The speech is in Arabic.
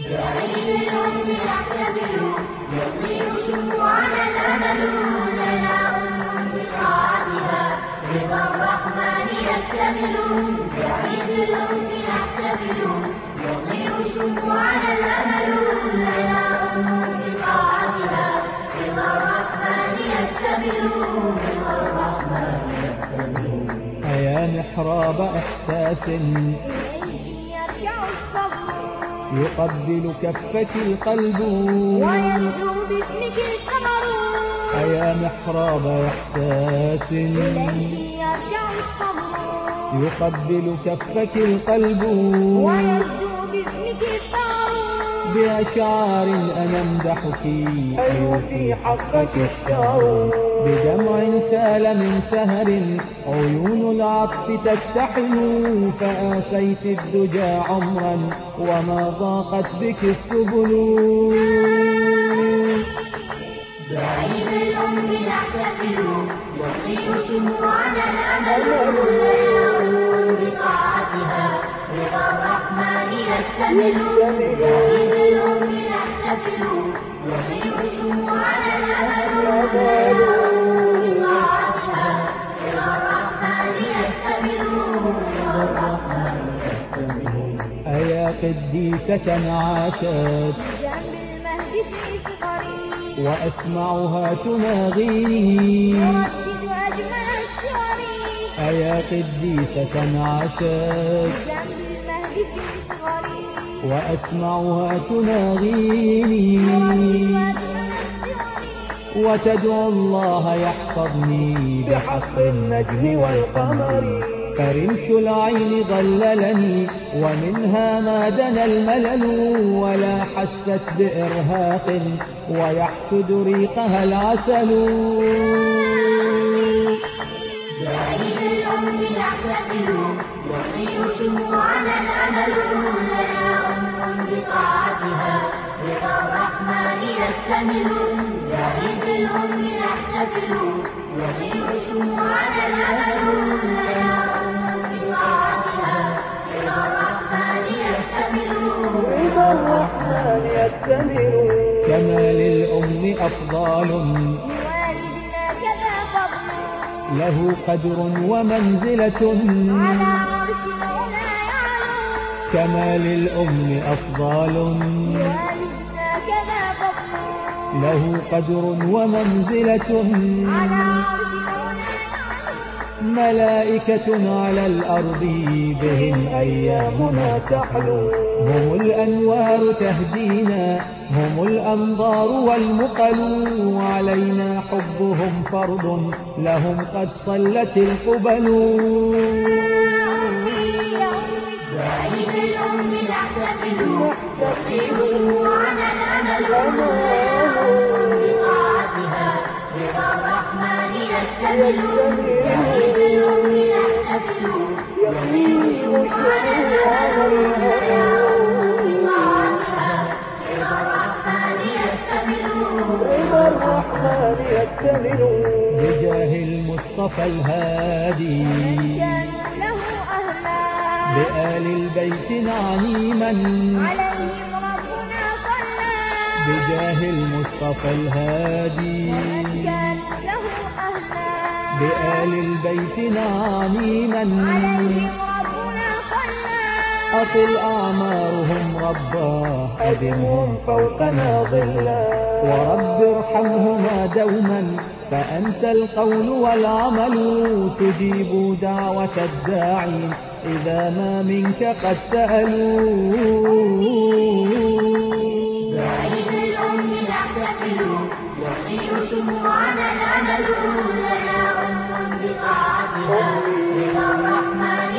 بعيد الأم نحتفل يطير شموعنا الأمل لنا أم بطاعتها رضا الرحمن يكتمل بعيد الأم نحتفل يطير شموعنا الأمل لنا أم بطاعتها رضا الرحمن يكتمل رضا الرحمن يكتمل أيا محراب إحساس يقبل كفك القلب. ويشدو باسمك الثمر أيا محراب إحساس. إليك يرجع الصبر. يقبل كفك القلب. ويشدو باسمك الثمر بأشعار أنا أمدحك أيوفي حقك الشعر بدمع سال من سهر عيون العطف تكتحل فآفيت الدجى عمرا وما ضاقت بك السبل. بعيد الأم نحتفل يطير شموعنا الأمل لنا أم بطاعتها. رضا الرحمن يكتمل بعيد أيا قديسة عاشت. جنب المهد في صغري وأسمعها تناغيني تردد أجمل السور أيا قديسة عاشت. جنب وأسمعها تناغيني. وتدعو الله يحفظني بحق النجم والقمر. فرمش العين ظللني ومنها ما دنا الملل ولا حست بإرهاق ويحسد ريقها العسل. الأم نحتفل يطير شموعنا الأمل لنا أم بطاعتها. رضا الرحمن يكتمل بعيد الأم نحتفل يطير شموعنا الأمل لنا أم بطاعتها. رضا الرحمن يكتمل رضا الرحمن يكتمل كما للأم أفضال له قدر ومنزلة. على عرش العلا يعلو كما للأم أفضال. لوالدنا كذا فضل. له قدر ومنزلة. على عرش العلا يعلو ملائكة على الأرض بهم أيامنا تحلو هم الأنوار تهدينا هم الأنظار والمقل علينا حبهم فرض لهم قد صلت القبل بعيد الأم نحتفل يطير شموعنا الأمل أم بطاعتها رضا الرحمن يكتمل بجاه المصطفى الهادي. له أهلا بآل البيت نعيما. عليهم ربنا صلى بجاه المصطفى الهادي. له أهلا بآل البيت نعيما. عليهم أطل أعمارهم رباه أدمهم فوقنا ظلا. ورب ارحمهما دوما فأنت القول والعمل تجيب دعوة الداعي إذا ما منك قد سألوا بعيد الأم نحتفل شموعنا الأمل أم بطاعتها الرحمن